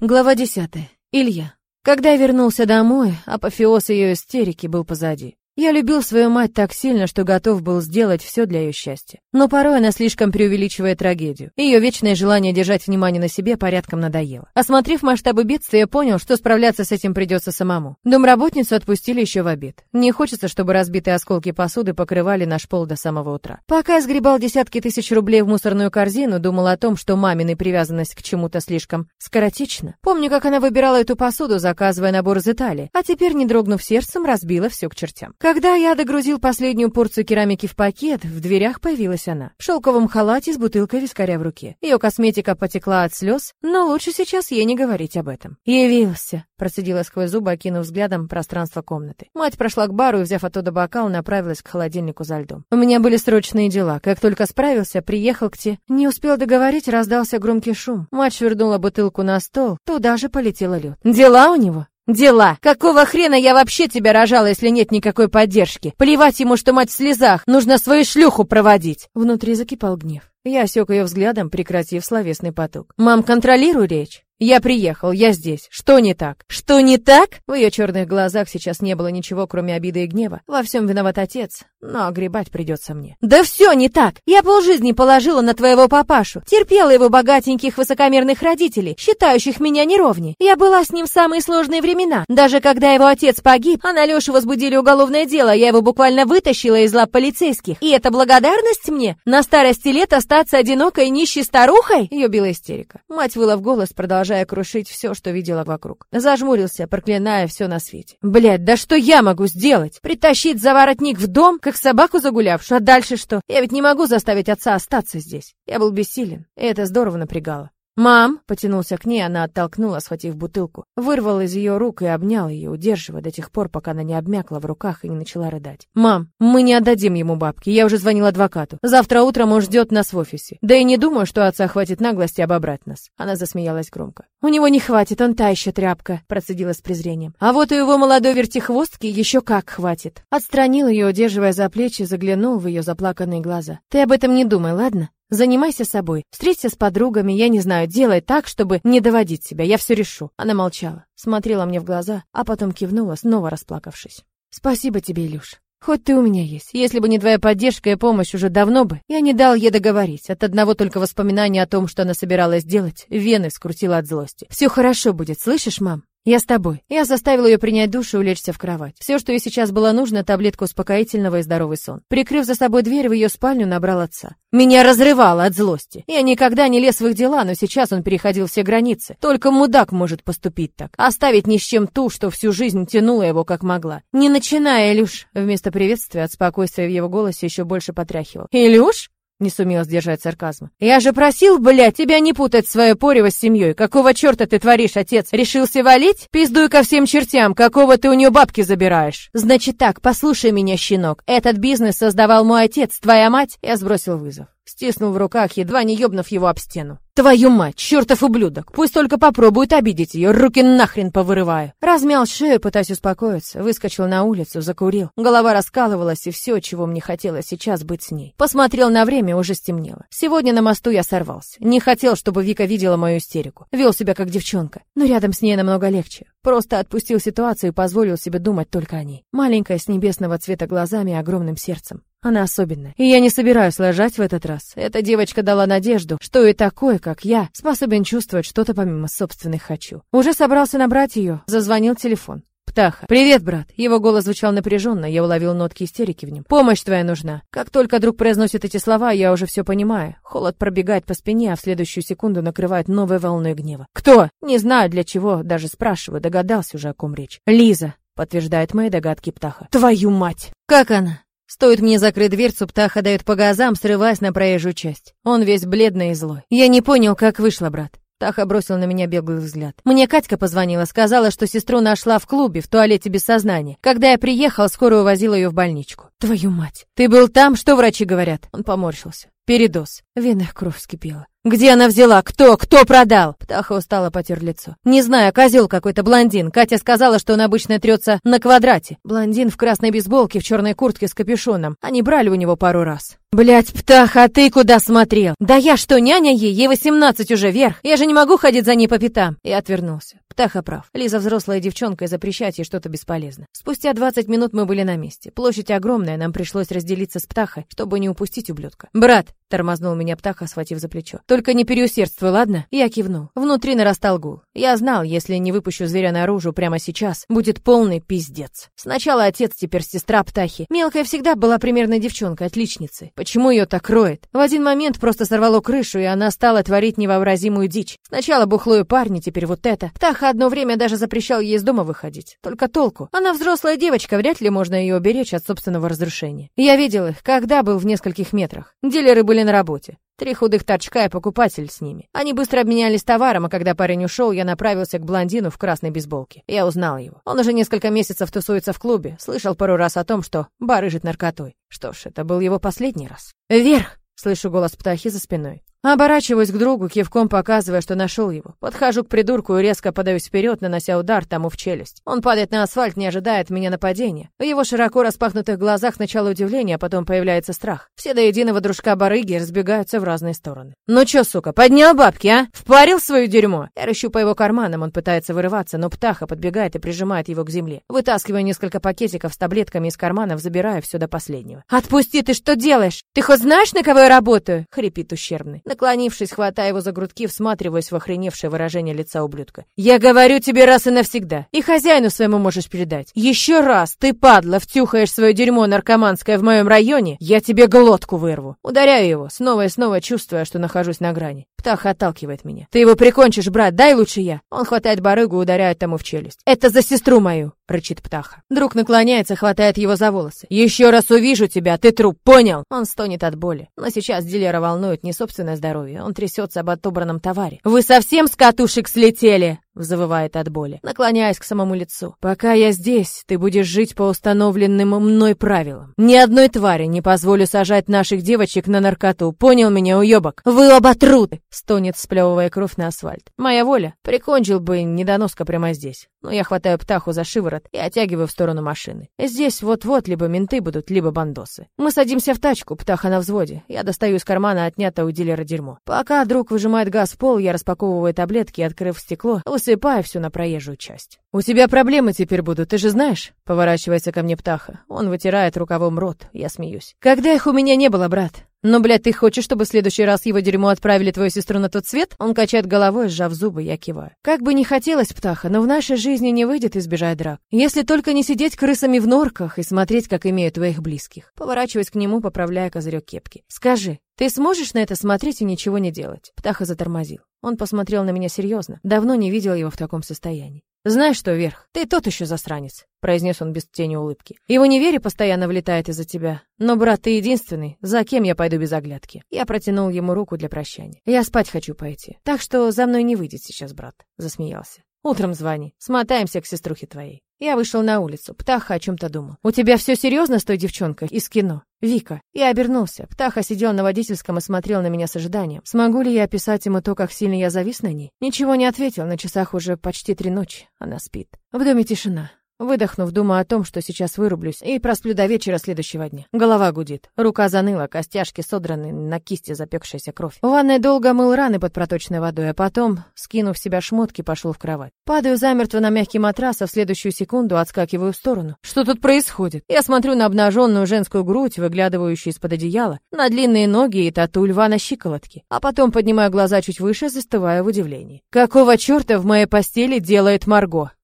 Глава 10. Илья. Когда я вернулся домой, апофеоз ее истерики был позади. Я любил свою мать так сильно, что готов был сделать все для ее счастья. Но порой она слишком преувеличивает трагедию. Ее вечное желание держать внимание на себе порядком надоело. Осмотрев масштабы бедствия, я понял, что справляться с этим придется самому. Домработницу отпустили еще в обед. Не хочется, чтобы разбитые осколки посуды покрывали наш пол до самого утра. Пока я сгребал десятки тысяч рублей в мусорную корзину, думал о том, что маминой привязанность к чему-то слишком скоротечна. Помню, как она выбирала эту посуду, заказывая набор из Италии, а теперь, не дрогнув сердцем, разбила все к чертям. Когда я догрузил последнюю порцию керамики в пакет, в дверях появилась она. В шелковом халате с бутылкой вискаря в руке. Ее косметика потекла от слез, но лучше сейчас ей не говорить об этом. «Явился», — процедила сквозь зубы, окинув взглядом пространство комнаты. Мать прошла к бару и, взяв оттуда бокал, направилась к холодильнику за льдом. «У меня были срочные дела. Как только справился, приехал к те...» Не успел договорить, раздался громкий шум. Мать швырнула бутылку на стол, туда же полетела лед. «Дела у него?» Дела. Какого хрена я вообще тебя рожала, если нет никакой поддержки? Плевать ему, что мать в слезах. Нужно свою шлюху проводить. Внутри закипал гнев. Я осек ее взглядом, прекратив словесный поток. Мам, контролируй речь. Я приехал, я здесь. Что не так? Что не так? В ее черных глазах сейчас не было ничего, кроме обиды и гнева. Во всем виноват отец, но огребать придется мне. Да все не так. Я полжизни положила на твоего папашу. Терпела его богатеньких высокомерных родителей, считающих меня неровней. Я была с ним в самые сложные времена. Даже когда его отец погиб, а на Лешу возбудили уголовное дело, я его буквально вытащила из лап полицейских. И это благодарность мне? На старости лет остаться одинокой нищей старухой? Ее била истерика. Мать выла в голос, продолжая продолжая крушить все, что видела вокруг. Зажмурился, проклиная все на свете. Блядь, да что я могу сделать? Притащить заворотник в дом, как собаку загулявшую, а дальше что? Я ведь не могу заставить отца остаться здесь. Я был бессилен, и это здорово напрягало. «Мам!» — потянулся к ней, она оттолкнула, схватив бутылку. Вырвал из ее рук и обнял ее, удерживая до тех пор, пока она не обмякла в руках и не начала рыдать. «Мам, мы не отдадим ему бабки, я уже звонил адвокату. Завтра утром он ждет нас в офисе. Да и не думаю, что отца хватит наглости обобрать нас». Она засмеялась громко. «У него не хватит, он та еще тряпка», — процедила с презрением. «А вот у его молодой вертихвостки еще как хватит». Отстранил ее, удерживая за плечи, заглянул в ее заплаканные глаза. «Ты об этом не думай, ладно? Занимайся собой. Встреться с подругами, я не знаю, делай так, чтобы не доводить себя. Я все решу. Она молчала, смотрела мне в глаза, а потом кивнула, снова расплакавшись. Спасибо тебе, Илюш. Хоть ты у меня есть. Если бы не твоя поддержка и помощь, уже давно бы я не дал ей договорить. От одного только воспоминания о том, что она собиралась делать, вены скрутила от злости. Все хорошо будет, слышишь, мам? «Я с тобой». Я заставил ее принять душ и улечься в кровать. Все, что ей сейчас было нужно, таблетку успокоительного и здоровый сон. Прикрыв за собой дверь, в ее спальню набрал отца. Меня разрывало от злости. Я никогда не лез в их дела, но сейчас он переходил все границы. Только мудак может поступить так. Оставить ни с чем ту, что всю жизнь тянула его как могла. «Не начинай, Илюш!» Вместо приветствия от спокойствия в его голосе еще больше потряхивал. «Илюш?» Не сумел сдержать сарказма. «Я же просил, блядь, тебя не путать свое порево с семьей. Какого черта ты творишь, отец? Решился валить? Пиздуй ко всем чертям. Какого ты у нее бабки забираешь?» «Значит так, послушай меня, щенок. Этот бизнес создавал мой отец, твоя мать?» Я сбросил вызов. Стиснул в руках, едва не ёбнув его об стену. «Твою мать, чертов ублюдок! Пусть только попробует обидеть ее, руки нахрен повырываю!» Размял шею, пытаясь успокоиться, выскочил на улицу, закурил. Голова раскалывалась, и все, чего мне хотелось сейчас быть с ней. Посмотрел на время, уже стемнело. Сегодня на мосту я сорвался. Не хотел, чтобы Вика видела мою истерику. Вел себя как девчонка. Но рядом с ней намного легче. Просто отпустил ситуацию и позволил себе думать только о ней. Маленькая, с небесного цвета глазами и огромным сердцем. Она особенная. И я не собираюсь ложать в этот раз. Эта девочка дала надежду, что и такой, как я, способен чувствовать что-то помимо собственных «хочу». Уже собрался набрать ее, зазвонил телефон. Птаха. «Привет, брат!» Его голос звучал напряженно, я уловил нотки истерики в нем. «Помощь твоя нужна!» Как только друг произносит эти слова, я уже все понимаю. Холод пробегает по спине, а в следующую секунду накрывает новой волной гнева. «Кто?» Не знаю для чего, даже спрашиваю, догадался уже, о ком речь. «Лиза!» подтверждает мои догадки Птаха. «Твою мать!» «Как она?» Стоит мне закрыть дверцу, птаха дает по газам, срываясь на проезжую часть. Он весь бледный и злой. Я не понял, как вышло, брат. Таха бросил на меня беглый взгляд. Мне Катька позвонила, сказала, что сестру нашла в клубе, в туалете без сознания. Когда я приехал, скоро увозила ее в больничку. Твою мать! Ты был там? Что врачи говорят? Он поморщился. Передоз. В венах кровь вскипела. Где она взяла? Кто? Кто продал? Птаха устало потер лицо. Не знаю, козел какой-то блондин. Катя сказала, что он обычно трется на квадрате. Блондин в красной бейсболке, в черной куртке с капюшоном. Они брали у него пару раз. Блять, Птаха, а ты куда смотрел? Да я что, няня ей? Ей восемнадцать уже вверх. Я же не могу ходить за ней по пятам. И отвернулся. Птаха прав. Лиза взрослая девчонка, и запрещать ей что-то бесполезно. Спустя 20 минут мы были на месте. Площадь огромная, нам пришлось разделиться с Птахой, чтобы не упустить ублюдка. «Брат!» — тормознул меня Птаха, схватив за плечо. «Только не переусердствуй, ладно?» Я кивнул. Внутри нарастал гул. Я знал, если не выпущу зверя наружу прямо сейчас, будет полный пиздец. Сначала отец, теперь сестра Птахи. Мелкая всегда была примерной девчонкой, отличницей. Почему ее так роет? В один момент просто сорвало крышу, и она стала творить невообразимую дичь. Сначала бухлую парни, теперь вот это. Птаха одно время даже запрещал ей из дома выходить. Только толку. Она взрослая девочка, вряд ли можно ее уберечь от собственного разрушения. Я видел их, когда был в нескольких метрах. Дилеры были на работе. Три худых торчка и покупатель с ними. Они быстро обменялись товаром, а когда парень ушел, я направился к блондину в красной бейсболке. Я узнал его. Он уже несколько месяцев тусуется в клубе. Слышал пару раз о том, что барыжит наркотой. Что ж, это был его последний раз. «Вверх!» — слышу голос птахи за спиной. Оборачиваюсь к другу, кивком показывая, что нашел его. Подхожу к придурку и резко подаюсь вперед, нанося удар тому в челюсть. Он падает на асфальт, не ожидая от меня нападения. В его широко распахнутых глазах сначала удивление, а потом появляется страх. Все до единого дружка-барыги разбегаются в разные стороны. «Ну чё, сука, поднял бабки, а? Впарил свое дерьмо?» Я рыщу по его карманам, он пытается вырываться, но птаха подбегает и прижимает его к земле. Вытаскиваю несколько пакетиков с таблетками из карманов, забирая все до последнего. «Отпусти, ты что делаешь? Ты хоть знаешь, на кого я работаю?» — хрипит ущербный. Наклонившись, хватая его за грудки, всматриваясь в охреневшее выражение лица ублюдка. «Я говорю тебе раз и навсегда, и хозяину своему можешь передать. Еще раз ты, падла, втюхаешь свое дерьмо наркоманское в моем районе, я тебе глотку вырву». Ударяю его, снова и снова чувствуя, что нахожусь на грани. Птаха отталкивает меня. «Ты его прикончишь, брат, дай лучше я». Он хватает барыгу и ударяет тому в челюсть. «Это за сестру мою!» — рычит Птаха. Друг наклоняется, хватает его за волосы. «Еще раз увижу тебя, ты труп, понял?» Он стонет от боли. Но сейчас дилера волнует не собственное здоровье, он трясется об отобранном товаре. «Вы совсем с катушек слетели?» Завывает от боли, наклоняясь к самому лицу. «Пока я здесь, ты будешь жить по установленным мной правилам. Ни одной твари не позволю сажать наших девочек на наркоту. Понял меня, уебок? Вы оба труды!» Стонет, сплевывая кровь на асфальт. «Моя воля. Прикончил бы недоноска прямо здесь. Но я хватаю птаху за шиворот и оттягиваю в сторону машины. Здесь вот-вот либо менты будут, либо бандосы. Мы садимся в тачку, птаха на взводе. Я достаю из кармана отнятое у дилера дерьмо. Пока друг выжимает газ в пол, я распаковываю таблетки и, открыв стекло, высыпаю все на проезжую часть. «У тебя проблемы теперь будут, ты же знаешь?» Поворачивается ко мне птаха. Он вытирает рукавом рот. Я смеюсь. «Когда их у меня не было, брат? «Но, блядь, ты хочешь, чтобы в следующий раз его дерьмо отправили твою сестру на тот свет?» Он качает головой, сжав зубы, я киваю. Как бы не хотелось, птаха, но в нашей жизни не выйдет избежать драк. Если только не сидеть крысами в норках и смотреть, как имеют твоих близких. Поворачиваясь к нему, поправляя козырек кепки. «Скажи, ты сможешь на это смотреть и ничего не делать?» Птаха затормозил. Он посмотрел на меня серьезно. Давно не видел его в таком состоянии. «Знаешь что, Верх, ты тот еще засранец», — произнес он без тени улыбки. «Его неверие постоянно влетает из-за тебя. Но, брат, ты единственный, за кем я пойду без оглядки». Я протянул ему руку для прощания. «Я спать хочу пойти. Так что за мной не выйдет сейчас, брат», — засмеялся. «Утром звони. Смотаемся к сеструхе твоей». Я вышел на улицу. Птаха о чем-то думал. «У тебя все серьезно с той девчонкой из кино?» «Вика». Я обернулся. Птаха сидел на водительском и смотрел на меня с ожиданием. Смогу ли я описать ему то, как сильно я завис на ней? Ничего не ответил. На часах уже почти три ночи. Она спит. В доме тишина. Выдохнув, думаю о том, что сейчас вырублюсь и просплю до вечера следующего дня. Голова гудит. Рука заныла, костяшки содраны, на кисти запекшаяся кровь. В ванной долго мыл раны под проточной водой, а потом, скинув с себя шмотки, пошел в кровать. Падаю замертво на мягкий матрас, а в следующую секунду отскакиваю в сторону. Что тут происходит? Я смотрю на обнаженную женскую грудь, выглядывающую из-под одеяла, на длинные ноги и тату льва на щиколотке. А потом поднимаю глаза чуть выше, застывая в удивлении. Какого черта в моей постели делает Марго?